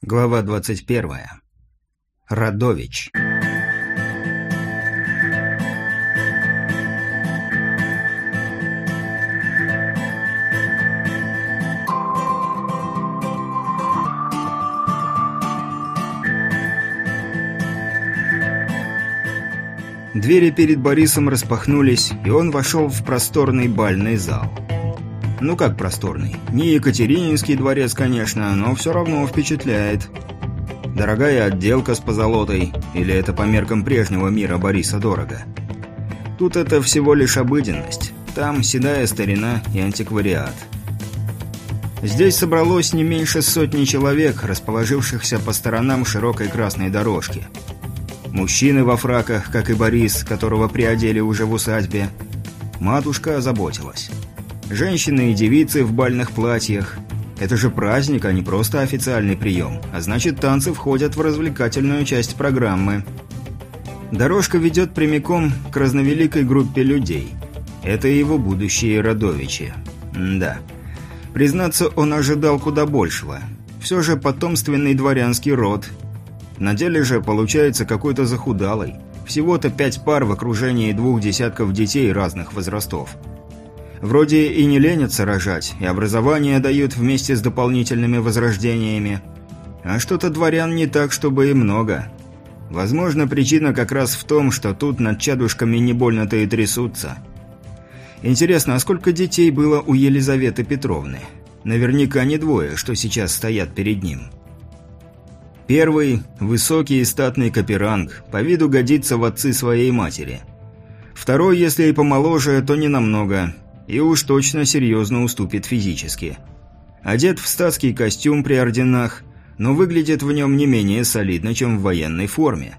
Глава 21. Радович. Двери перед Борисом распахнулись, и он вошел в просторный бальный зал. Ну как просторный? Не Екатерининский дворец, конечно, но все равно впечатляет. Дорогая отделка с позолотой, или это по меркам прежнего мира Бориса дорого? Тут это всего лишь обыденность. Там седая старина и антиквариат. Здесь собралось не меньше сотни человек, расположившихся по сторонам широкой красной дорожки. Мужчины во фраках, как и Борис, которого приодели уже в усадьбе. Матушка озаботилась. Женщины и девицы в бальных платьях. Это же праздник, а не просто официальный прием. А значит, танцы входят в развлекательную часть программы. Дорожка ведет прямиком к разновеликой группе людей. Это его будущие родовичи. М да. Признаться, он ожидал куда большего. Все же потомственный дворянский род. На деле же получается какой-то захудалый. Всего-то пять пар в окружении двух десятков детей разных возрастов. Вроде и не ленятся рожать, и образование дают вместе с дополнительными возрождениями. А что-то дворян не так, чтобы и много. Возможно, причина как раз в том, что тут над чадушками не больно-то и трясутся. Интересно, а сколько детей было у Елизаветы Петровны? Наверняка не двое, что сейчас стоят перед ним. Первый – высокий и статный каперанг, по виду годится в отцы своей матери. Второй, если и помоложе, то не намного – и уж точно серьезно уступит физически. Одет в статский костюм при орденах, но выглядит в нем не менее солидно, чем в военной форме.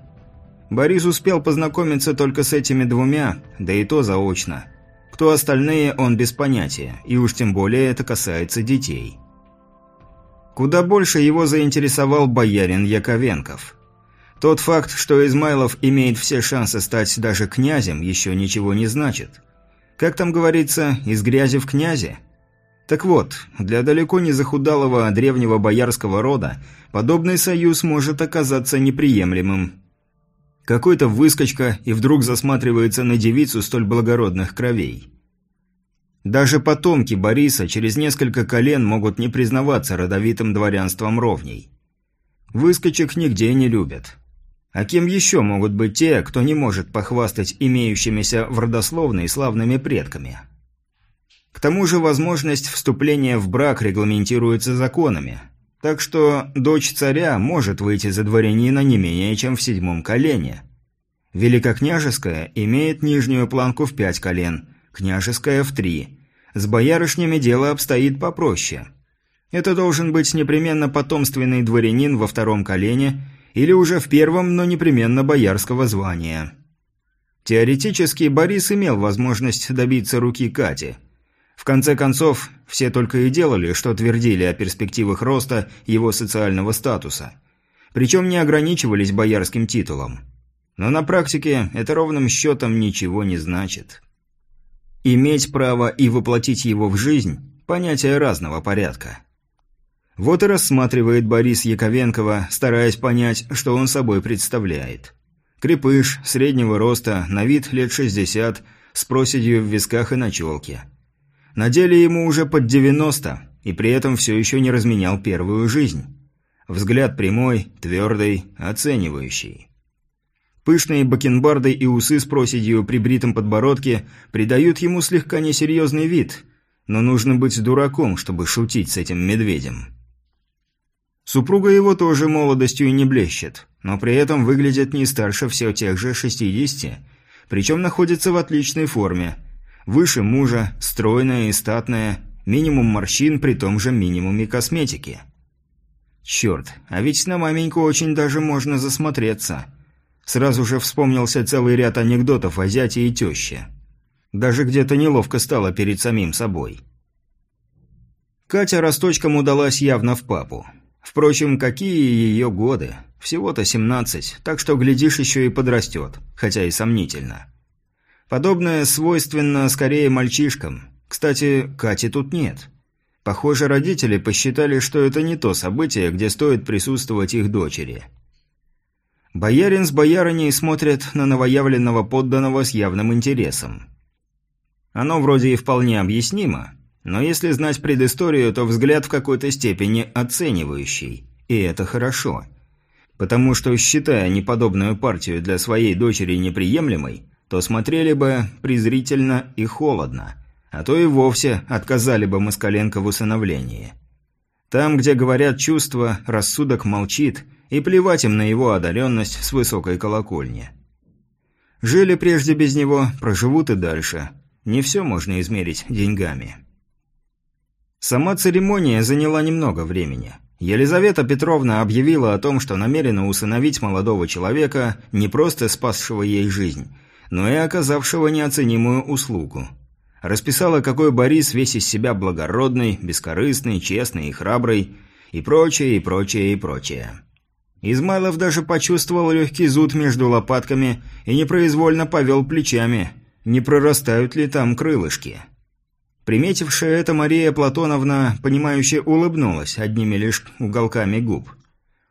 Борис успел познакомиться только с этими двумя, да и то заочно. Кто остальные, он без понятия, и уж тем более это касается детей. Куда больше его заинтересовал боярин Яковенков. Тот факт, что Измайлов имеет все шансы стать даже князем, еще ничего не значит – как там говорится, из грязи в князи? Так вот, для далеко не захудалого древнего боярского рода подобный союз может оказаться неприемлемым. Какой-то выскочка и вдруг засматривается на девицу столь благородных кровей. Даже потомки Бориса через несколько колен могут не признаваться родовитым дворянством ровней. Выскочек нигде не любят. А кем еще могут быть те, кто не может похвастать имеющимися в родословной славными предками? К тому же возможность вступления в брак регламентируется законами. Так что дочь царя может выйти за дворянина не менее чем в седьмом колене. Великокняжеская имеет нижнюю планку в пять колен, княжеская в три. С боярышнями дело обстоит попроще. Это должен быть непременно потомственный дворянин во втором колене – или уже в первом, но непременно боярского звания. Теоретически Борис имел возможность добиться руки Кати. В конце концов, все только и делали, что твердили о перспективах роста его социального статуса. Причем не ограничивались боярским титулом. Но на практике это ровным счетом ничего не значит. Иметь право и воплотить его в жизнь – понятие разного порядка. Вот и рассматривает Борис Яковенкова, стараясь понять, что он собой представляет. Крепыш, среднего роста, на вид лет 60, с проседью в висках и на челке. На деле ему уже под 90, и при этом все еще не разменял первую жизнь. Взгляд прямой, твердый, оценивающий. Пышные бакенбарды и усы с проседью при бритом подбородке придают ему слегка несерьезный вид, но нужно быть дураком, чтобы шутить с этим медведем. Супруга его тоже молодостью не блещет, но при этом выглядит не старше все тех же 60, причем находится в отличной форме. Выше мужа, стройная и статная, минимум морщин при том же минимуме косметики. Черт, а ведь на маменьку очень даже можно засмотреться. Сразу же вспомнился целый ряд анекдотов о зяте и теще. Даже где-то неловко стало перед самим собой. Катя росточком удалась явно в папу. Впрочем, какие ее годы? Всего-то 17, так что, глядишь, еще и подрастет, хотя и сомнительно. Подобное свойственно скорее мальчишкам. Кстати, Кати тут нет. Похоже, родители посчитали, что это не то событие, где стоит присутствовать их дочери. Боярин с боярыней смотрят на новоявленного подданного с явным интересом. Оно вроде и вполне объяснимо, но если знать предысторию, то взгляд в какой-то степени оценивающий. И это хорошо. Потому что, считая неподобную партию для своей дочери неприемлемой, то смотрели бы презрительно и холодно, а то и вовсе отказали бы Москаленко в усыновлении. Там, где говорят чувства, рассудок молчит, и плевать им на его одаренность с высокой колокольни. Жили прежде без него, проживут и дальше. Не все можно измерить деньгами. Сама церемония заняла немного времени. Елизавета Петровна объявила о том, что намерена усыновить молодого человека, не просто спасшего ей жизнь, но и оказавшего неоценимую услугу. Расписала, какой Борис весь из себя благородный, бескорыстный, честный и храбрый, и прочее, и прочее, и прочее. Измайлов даже почувствовал легкий зуд между лопатками и непроизвольно повел плечами, не прорастают ли там крылышки. Приметившая это Мария Платоновна, понимающе улыбнулась одними лишь уголками губ.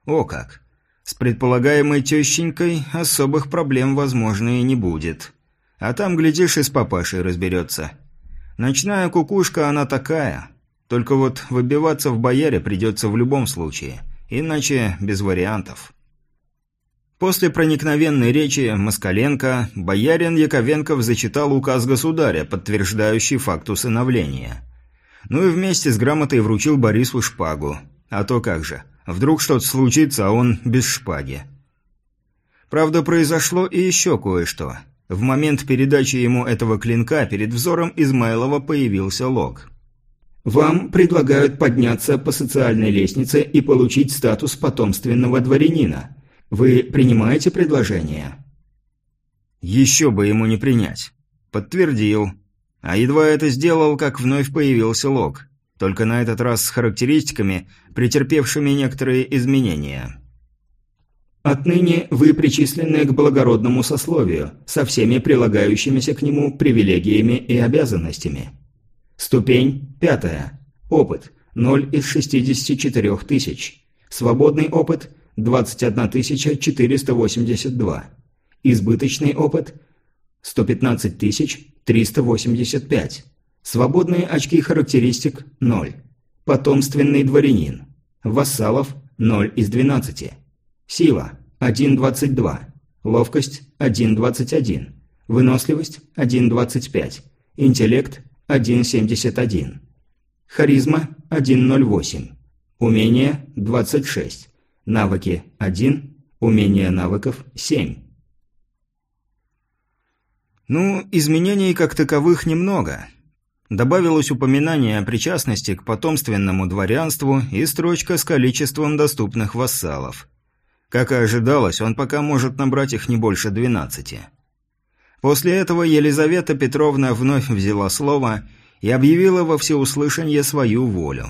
О как! С предполагаемой тещенькой особых проблем, возможно, и не будет. А там, глядишь, и с папашей разберется. Ночная кукушка она такая. Только вот выбиваться в бояре придется в любом случае. Иначе без вариантов. После проникновенной речи Москаленко боярин Яковенков зачитал указ государя, подтверждающий факт усыновления. Ну и вместе с грамотой вручил Борису шпагу. А то как же, вдруг что-то случится, а он без шпаги. Правда, произошло и еще кое-что. В момент передачи ему этого клинка перед взором Измайлова появился лог. «Вам предлагают подняться по социальной лестнице и получить статус потомственного дворянина». Вы принимаете предложение?» «Еще бы ему не принять». Подтвердил. А едва это сделал, как вновь появился лог. Только на этот раз с характеристиками, претерпевшими некоторые изменения. Отныне вы причислены к благородному сословию, со всеми прилагающимися к нему привилегиями и обязанностями. Ступень пятая. Опыт – 0 из 64 тысяч. Свободный опыт 21 482. Избыточный опыт – 115 385. Свободные очки характеристик – 0. Потомственный дворянин. Вассалов – 0 из 12. Сила – 1,22. Ловкость – 1,21. Выносливость – 1,25. Интеллект – 1,71. Харизма – 1,08. Умение – 26. Навыки – 1. Умения навыков – 7. Ну, изменений как таковых немного. Добавилось упоминание о причастности к потомственному дворянству и строчка с количеством доступных вассалов. Как и ожидалось, он пока может набрать их не больше 12. После этого Елизавета Петровна вновь взяла слово и объявила во всеуслышание свою волю.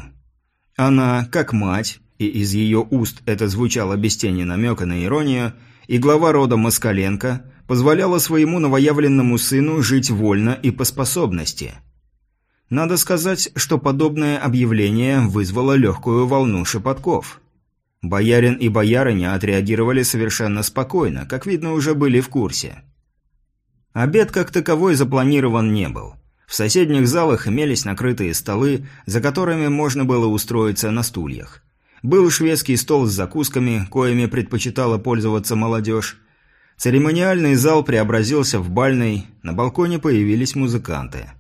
Она, как мать, и из ее уст это звучало без тени намека на иронию, и глава рода Москаленко позволяла своему новоявленному сыну жить вольно и по способности. Надо сказать, что подобное объявление вызвало легкую волну шепотков. Боярин и боярыня отреагировали совершенно спокойно, как видно, уже были в курсе. Обед как таковой запланирован не был. В соседних залах имелись накрытые столы, за которыми можно было устроиться на стульях. Был шведский стол с закусками, коими предпочитала пользоваться молодежь. Церемониальный зал преобразился в бальный, на балконе появились музыканты.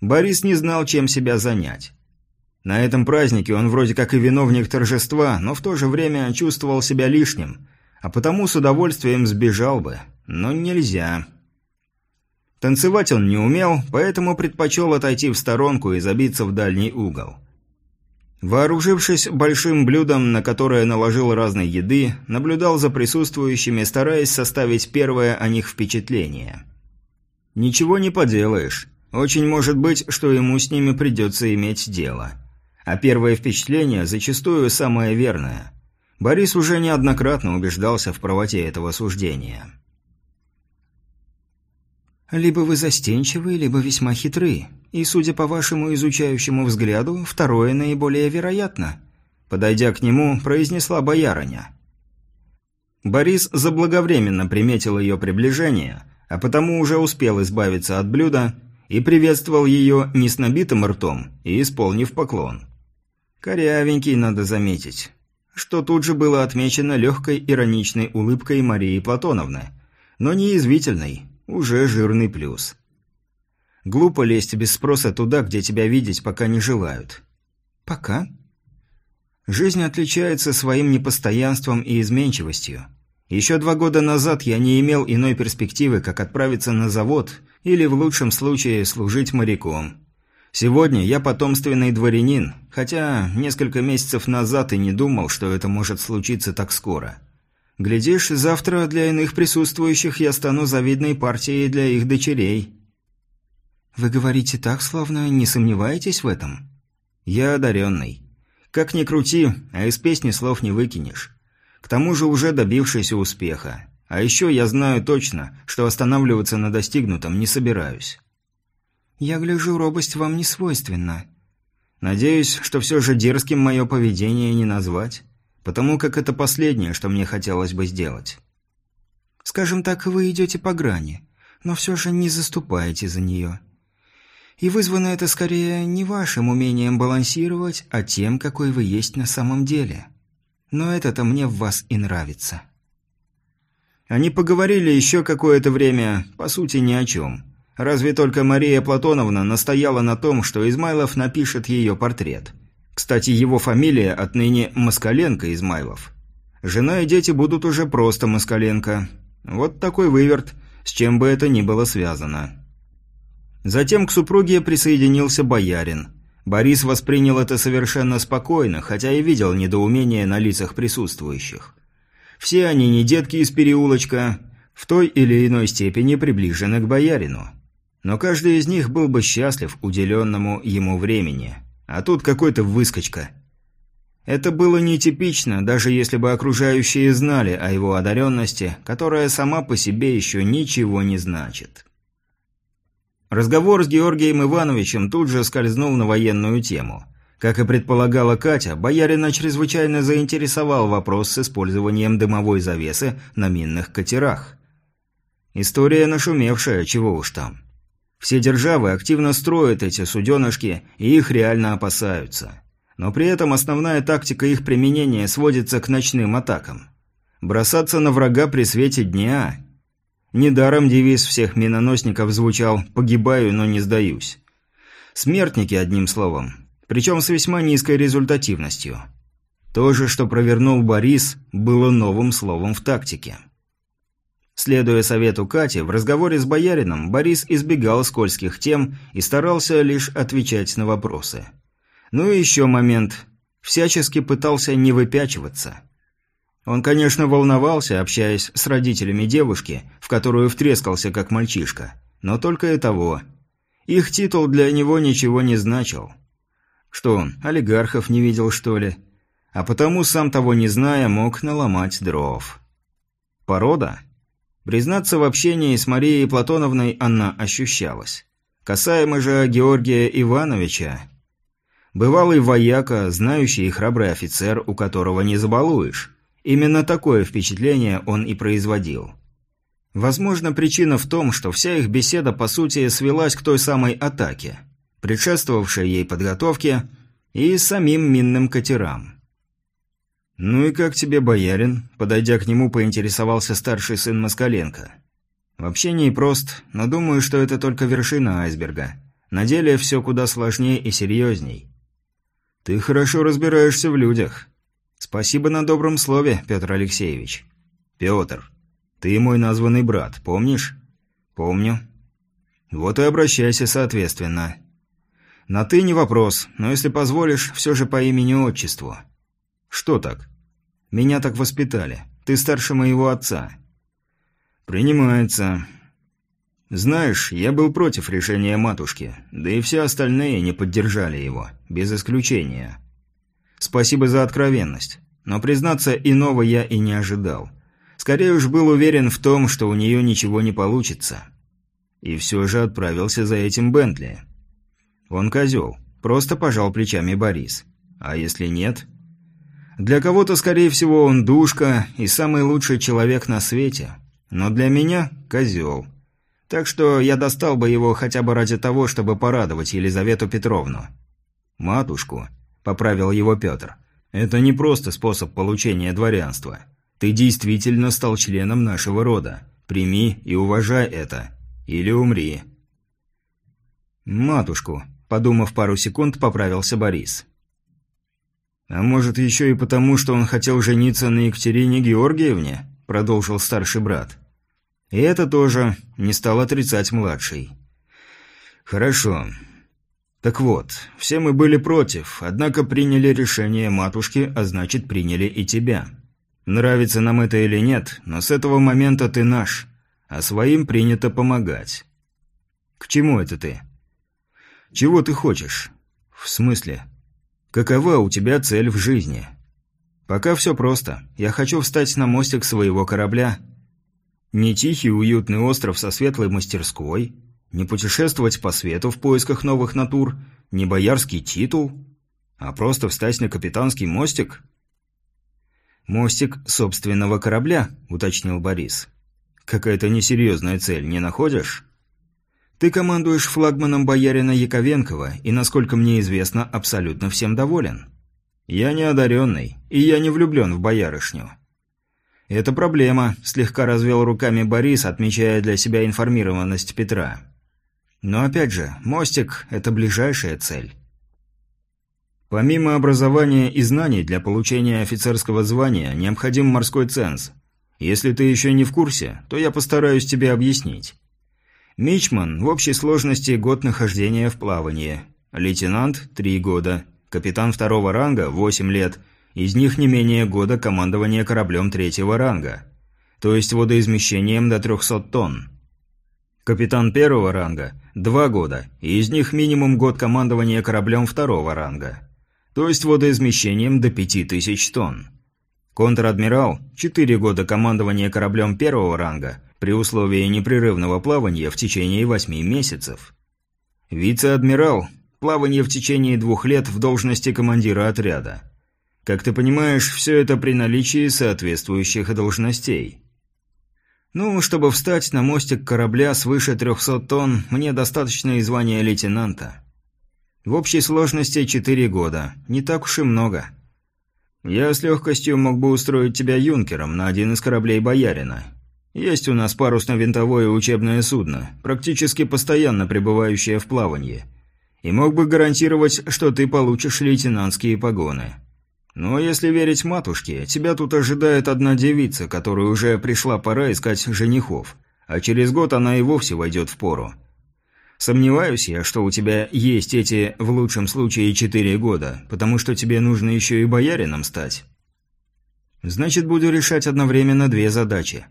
Борис не знал, чем себя занять. На этом празднике он вроде как и виновник торжества, но в то же время чувствовал себя лишним, а потому с удовольствием сбежал бы, но нельзя. Танцевать он не умел, поэтому предпочел отойти в сторонку и забиться в дальний угол. Вооружившись большим блюдом, на которое наложил разной еды, наблюдал за присутствующими, стараясь составить первое о них впечатление. Ничего не поделаешь. Очень может быть, что ему с ними придется иметь дело. А первое впечатление зачастую самое верное. Борис уже неоднократно убеждался в правоте этого суждения. «Либо вы застенчивы, либо весьма хитры», и, судя по вашему изучающему взгляду, второе наиболее вероятно», подойдя к нему, произнесла боярыня. Борис заблаговременно приметил ее приближение, а потому уже успел избавиться от блюда и приветствовал ее не с набитым ртом и исполнив поклон. Корявенький, надо заметить, что тут же было отмечено легкой ироничной улыбкой Марии Платоновны, но не язвительной, уже жирный плюс. Глупо лезть без спроса туда, где тебя видеть пока не желают. Пока. Жизнь отличается своим непостоянством и изменчивостью. Еще два года назад я не имел иной перспективы, как отправиться на завод или, в лучшем случае, служить моряком. Сегодня я потомственный дворянин, хотя несколько месяцев назад и не думал, что это может случиться так скоро. Глядишь, завтра для иных присутствующих я стану завидной партией для их дочерей. Вы говорите так, словно не сомневаетесь в этом? Я одаренный. Как ни крути, а из песни слов не выкинешь. К тому же уже добившийся успеха. А еще я знаю точно, что останавливаться на достигнутом не собираюсь. Я гляжу, робость вам не свойственна. Надеюсь, что все же дерзким мое поведение не назвать, потому как это последнее, что мне хотелось бы сделать. Скажем так, вы идете по грани, но все же не заступаете за нее. И вызвано это скорее не вашим умением балансировать, а тем, какой вы есть на самом деле. Но это-то мне в вас и нравится. Они поговорили еще какое-то время, по сути, ни о чем. Разве только Мария Платоновна настояла на том, что Измайлов напишет ее портрет. Кстати, его фамилия отныне Москаленко Измайлов. Жена и дети будут уже просто Москаленко. Вот такой выверт, с чем бы это ни было связано. Затем к супруге присоединился боярин. Борис воспринял это совершенно спокойно, хотя и видел недоумение на лицах присутствующих. Все они не детки из переулочка, в той или иной степени приближены к боярину. Но каждый из них был бы счастлив уделенному ему времени. А тут какой-то выскочка. Это было нетипично, даже если бы окружающие знали о его одаренности, которая сама по себе еще ничего не значит. Разговор с Георгием Ивановичем тут же скользнул на военную тему. Как и предполагала Катя, боярина чрезвычайно заинтересовал вопрос с использованием дымовой завесы на минных катерах. История нашумевшая, чего уж там. Все державы активно строят эти суденышки, и их реально опасаются. Но при этом основная тактика их применения сводится к ночным атакам. Бросаться на врага при свете дня Недаром девиз всех миноносников звучал «погибаю, но не сдаюсь». Смертники, одним словом. Причем с весьма низкой результативностью. То же, что провернул Борис, было новым словом в тактике. Следуя совету Кати, в разговоре с боярином Борис избегал скользких тем и старался лишь отвечать на вопросы. Ну и еще момент. Всячески пытался не выпячиваться – он, конечно, волновался, общаясь с родителями девушки, в которую втрескался как мальчишка, но только и того. Их титул для него ничего не значил. Что он, олигархов не видел, что ли? А потому, сам того не зная, мог наломать дров. Порода? Признаться в общении с Марией Платоновной она ощущалась. Касаемо же Георгия Ивановича... Бывалый вояка, знающий и храбрый офицер, у которого не забалуешь. Именно такое впечатление он и производил. Возможно, причина в том, что вся их беседа по сути свелась к той самой атаке, предшествовавшей ей подготовке и самим минным катерам. «Ну и как тебе, боярин?» – подойдя к нему, поинтересовался старший сын Москаленко. «В общении прост, но думаю, что это только вершина айсберга. На деле все куда сложнее и серьезней». «Ты хорошо разбираешься в людях. «Спасибо на добром слове, Петр Алексеевич». «Петр, ты мой названный брат, помнишь?» «Помню». «Вот и обращайся соответственно». «На «ты» не вопрос, но если позволишь, все же по имени-отчеству». «Что так?» «Меня так воспитали. Ты старше моего отца». «Принимается». «Знаешь, я был против решения матушки, да и все остальные не поддержали его, без исключения». Спасибо за откровенность. Но, признаться, иного я и не ожидал. Скорее уж был уверен в том, что у нее ничего не получится. И все же отправился за этим Бентли. Он козел. Просто пожал плечами Борис. А если нет? Для кого-то, скорее всего, он душка и самый лучший человек на свете. Но для меня – козел. Так что я достал бы его хотя бы ради того, чтобы порадовать Елизавету Петровну. «Матушку», – поправил его Петр. «Это не просто способ получения дворянства. Ты действительно стал членом нашего рода. Прими и уважай это. Или умри». «Матушку», – подумав пару секунд, поправился Борис. «А может, еще и потому, что он хотел жениться на Екатерине Георгиевне?» – продолжил старший брат. И это тоже не стал отрицать младший. «Хорошо. Так вот, все мы были против, однако приняли решение матушки, а значит, приняли и тебя. Нравится нам это или нет, но с этого момента ты наш, а своим принято помогать». «К чему это ты?» «Чего ты хочешь?» «В смысле?» «Какова у тебя цель в жизни?» «Пока все просто. Я хочу встать на мостик своего корабля не тихий уютный остров со светлой мастерской, не путешествовать по свету в поисках новых натур, не боярский титул, а просто встать на капитанский мостик? «Мостик собственного корабля», — уточнил Борис. «Какая-то несерьезная цель, не находишь?» «Ты командуешь флагманом боярина Яковенкова и, насколько мне известно, абсолютно всем доволен. Я не одаренный, и я не влюблен в боярышню. «Это проблема», – слегка развел руками Борис, отмечая для себя информированность Петра. «Но опять же, мостик – это ближайшая цель». Помимо образования и знаний для получения офицерского звания, необходим морской ценз. Если ты еще не в курсе, то я постараюсь тебе объяснить. Мичман в общей сложности год нахождения в плавании. Лейтенант – три года. Капитан второго ранга – восемь лет – из них не менее года командования кораблем третьего ранга, то есть водоизмещением до 300 тонн. Капитан первого ранга – два года, и из них минимум год командования кораблем второго ранга, то есть водоизмещением до 5000 тонн. Контр-адмирал – четыре года командования кораблем первого ранга при условии непрерывного плавания в течение восьми месяцев. Вице-адмирал – плавание в течение двух лет в должности командира отряда. Как ты понимаешь, все это при наличии соответствующих должностей. Ну, чтобы встать на мостик корабля свыше 300 тонн, мне достаточно и звания лейтенанта. В общей сложности 4 года, не так уж и много. Я с легкостью мог бы устроить тебя юнкером на один из кораблей боярина. Есть у нас парусно-винтовое учебное судно, практически постоянно пребывающее в плавании. И мог бы гарантировать, что ты получишь лейтенантские погоны. Но если верить матушке, тебя тут ожидает одна девица, которой уже пришла пора искать женихов, а через год она и вовсе войдет в пору. Сомневаюсь я, что у тебя есть эти, в лучшем случае, четыре года, потому что тебе нужно еще и боярином стать. Значит, буду решать одновременно две задачи.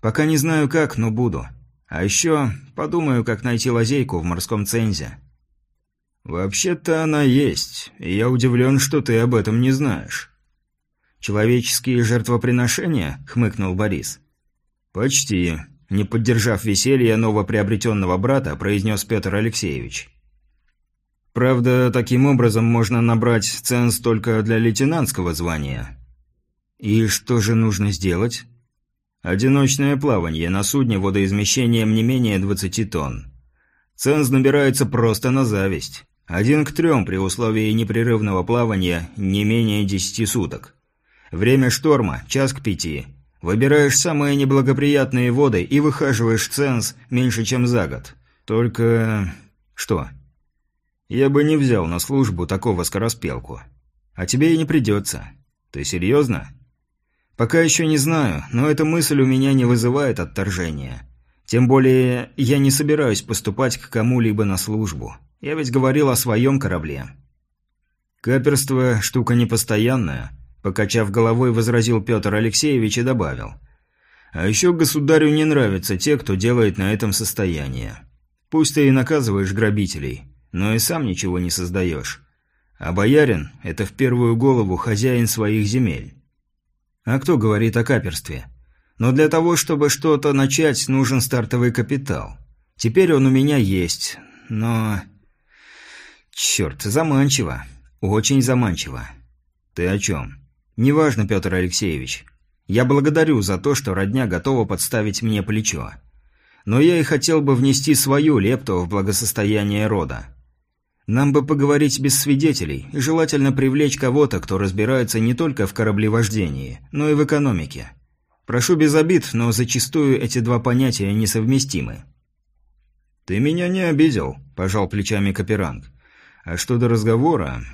Пока не знаю как, но буду. А еще подумаю, как найти лазейку в морском цензе. «Вообще-то она есть, и я удивлен, что ты об этом не знаешь». «Человеческие жертвоприношения?» — хмыкнул Борис. «Почти», — не поддержав веселья новоприобретенного брата, произнес Петр Алексеевич. «Правда, таким образом можно набрать ценз только для лейтенантского звания». «И что же нужно сделать?» «Одиночное плавание на судне водоизмещением не менее 20 тонн. Ценз набирается просто на зависть. Один к трем при условии непрерывного плавания не менее десяти суток. Время шторма – час к пяти. Выбираешь самые неблагоприятные воды и выхаживаешь ценз меньше, чем за год. Только... что? Я бы не взял на службу такого скороспелку. А тебе и не придется. Ты серьезно? Пока еще не знаю, но эта мысль у меня не вызывает отторжения. Тем более, я не собираюсь поступать к кому-либо на службу. Я ведь говорил о своем корабле. Каперство – штука непостоянная, покачав головой, возразил Петр Алексеевич и добавил. А еще государю не нравятся те, кто делает на этом состояние. Пусть ты и наказываешь грабителей, но и сам ничего не создаешь. А боярин – это в первую голову хозяин своих земель. А кто говорит о каперстве? Но для того, чтобы что-то начать, нужен стартовый капитал. Теперь он у меня есть, но... Черт, заманчиво. Очень заманчиво. Ты о чем? Неважно, Петр Алексеевич. Я благодарю за то, что родня готова подставить мне плечо. Но я и хотел бы внести свою лепту в благосостояние рода. Нам бы поговорить без свидетелей, и желательно привлечь кого-то, кто разбирается не только в кораблевождении, но и в экономике. Прошу без обид, но зачастую эти два понятия несовместимы. «Ты меня не обидел», – пожал плечами Каперанг. «А что до разговора...»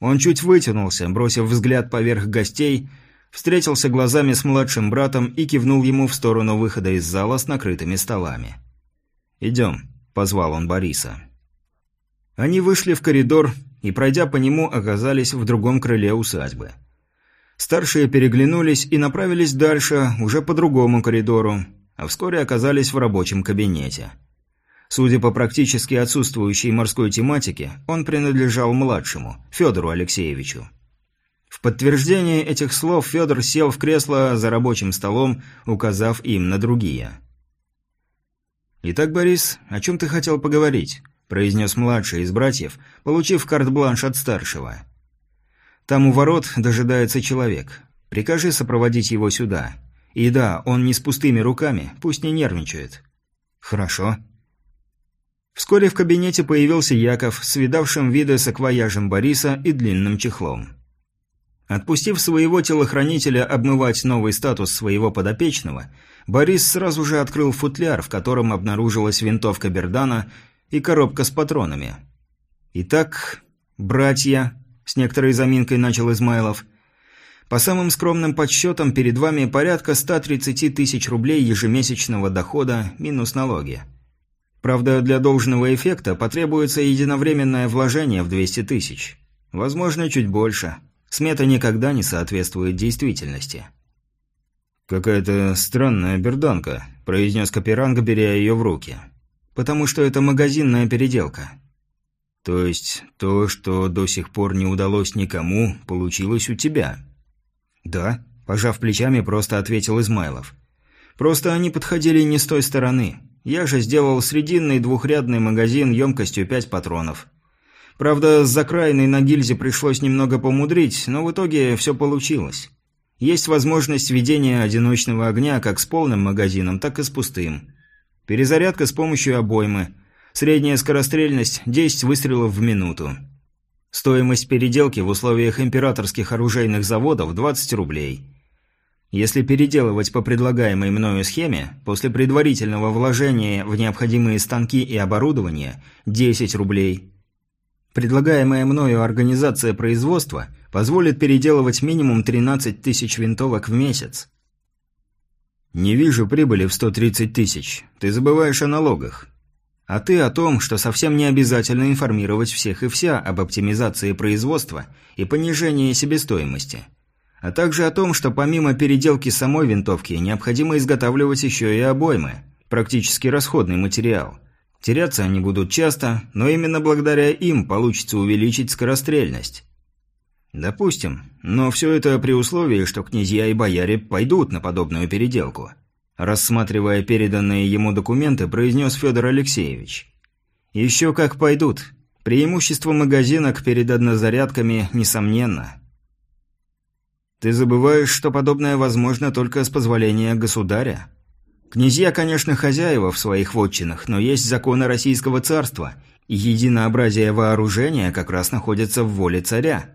Он чуть вытянулся, бросив взгляд поверх гостей, встретился глазами с младшим братом и кивнул ему в сторону выхода из зала с накрытыми столами. «Идем», – позвал он Бориса. Они вышли в коридор и, пройдя по нему, оказались в другом крыле усадьбы. Старшие переглянулись и направились дальше, уже по другому коридору, а вскоре оказались в рабочем кабинете. Судя по практически отсутствующей морской тематике, он принадлежал младшему, Федору Алексеевичу. В подтверждение этих слов Федор сел в кресло за рабочим столом, указав им на другие. «Итак, Борис, о чем ты хотел поговорить?» произнес младший из братьев, получив карт-бланш от старшего. «Там у ворот дожидается человек. Прикажи сопроводить его сюда. И да, он не с пустыми руками, пусть не нервничает». «Хорошо». Вскоре в кабинете появился Яков с видавшим виды саквояжем Бориса и длинным чехлом. Отпустив своего телохранителя обмывать новый статус своего подопечного, Борис сразу же открыл футляр, в котором обнаружилась винтовка Бердана и коробка с патронами. «Итак, братья», — с некоторой заминкой начал Измайлов, «по самым скромным подсчетам перед вами порядка 130 тысяч рублей ежемесячного дохода минус налоги. Правда, для должного эффекта потребуется единовременное вложение в 200 тысяч. Возможно, чуть больше. Смета никогда не соответствует действительности». «Какая-то странная берданка», – произнес Каперанг, беря ее в руки потому что это магазинная переделка. То есть то, что до сих пор не удалось никому, получилось у тебя? Да, пожав плечами, просто ответил Измайлов. Просто они подходили не с той стороны. Я же сделал срединный двухрядный магазин емкостью 5 патронов. Правда, с закраиной на гильзе пришлось немного помудрить, но в итоге все получилось. Есть возможность ведения одиночного огня как с полным магазином, так и с пустым. Перезарядка с помощью обоймы. Средняя скорострельность – 10 выстрелов в минуту. Стоимость переделки в условиях императорских оружейных заводов – 20 рублей. Если переделывать по предлагаемой мною схеме, после предварительного вложения в необходимые станки и оборудование – 10 рублей. Предлагаемая мною организация производства позволит переделывать минимум 13 тысяч винтовок в месяц. «Не вижу прибыли в 130 тысяч. Ты забываешь о налогах. А ты о том, что совсем не обязательно информировать всех и вся об оптимизации производства и понижении себестоимости. А также о том, что помимо переделки самой винтовки необходимо изготавливать еще и обоймы, практически расходный материал. Теряться они будут часто, но именно благодаря им получится увеличить скорострельность. Допустим, но все это при условии, что князья и бояре пойдут на подобную переделку. Рассматривая переданные ему документы, произнес Федор Алексеевич. Еще как пойдут. Преимущество магазинок перед однозарядками несомненно. Ты забываешь, что подобное возможно только с позволения государя. Князья, конечно, хозяева в своих вотчинах, но есть законы Российского царства, и единообразие вооружения как раз находится в воле царя.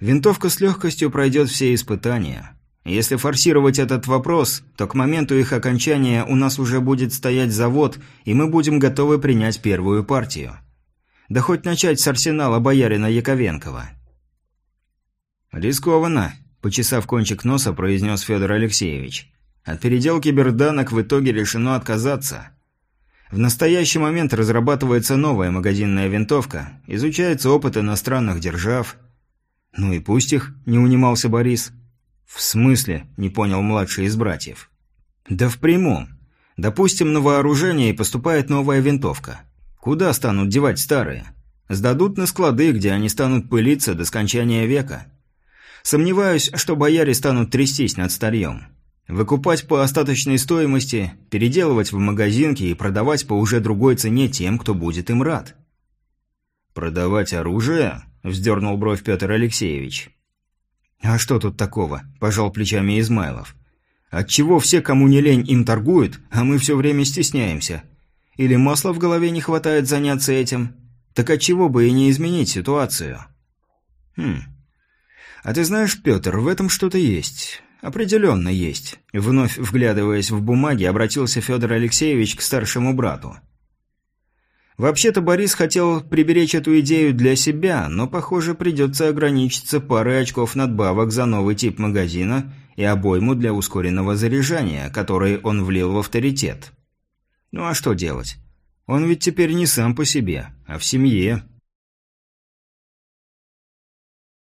Винтовка с легкостью пройдет все испытания. Если форсировать этот вопрос, то к моменту их окончания у нас уже будет стоять завод, и мы будем готовы принять первую партию. Да хоть начать с арсенала боярина Яковенкова. «Рискованно», – почесав кончик носа, произнес Федор Алексеевич. «От переделки берданок в итоге решено отказаться». В настоящий момент разрабатывается новая магазинная винтовка, изучается опыт иностранных держав – «Ну и пусть их», – не унимался Борис. «В смысле?» – не понял младший из братьев. «Да в прямом. Допустим, на вооружение поступает новая винтовка. Куда станут девать старые? Сдадут на склады, где они станут пылиться до скончания века. Сомневаюсь, что бояре станут трястись над старьем. Выкупать по остаточной стоимости, переделывать в магазинке и продавать по уже другой цене тем, кто будет им рад. «Продавать оружие?» – вздернул бровь Петр Алексеевич. «А что тут такого?» – пожал плечами Измайлов. «Отчего все, кому не лень, им торгуют, а мы все время стесняемся? Или масла в голове не хватает заняться этим? Так отчего бы и не изменить ситуацию?» «Хм. А ты знаешь, Петр, в этом что-то есть. Определенно есть». Вновь вглядываясь в бумаги, обратился Федор Алексеевич к старшему брату. Вообще-то Борис хотел приберечь эту идею для себя, но, похоже, придется ограничиться парой очков надбавок за новый тип магазина и обойму для ускоренного заряжания, который он влил в авторитет. Ну а что делать? Он ведь теперь не сам по себе, а в семье.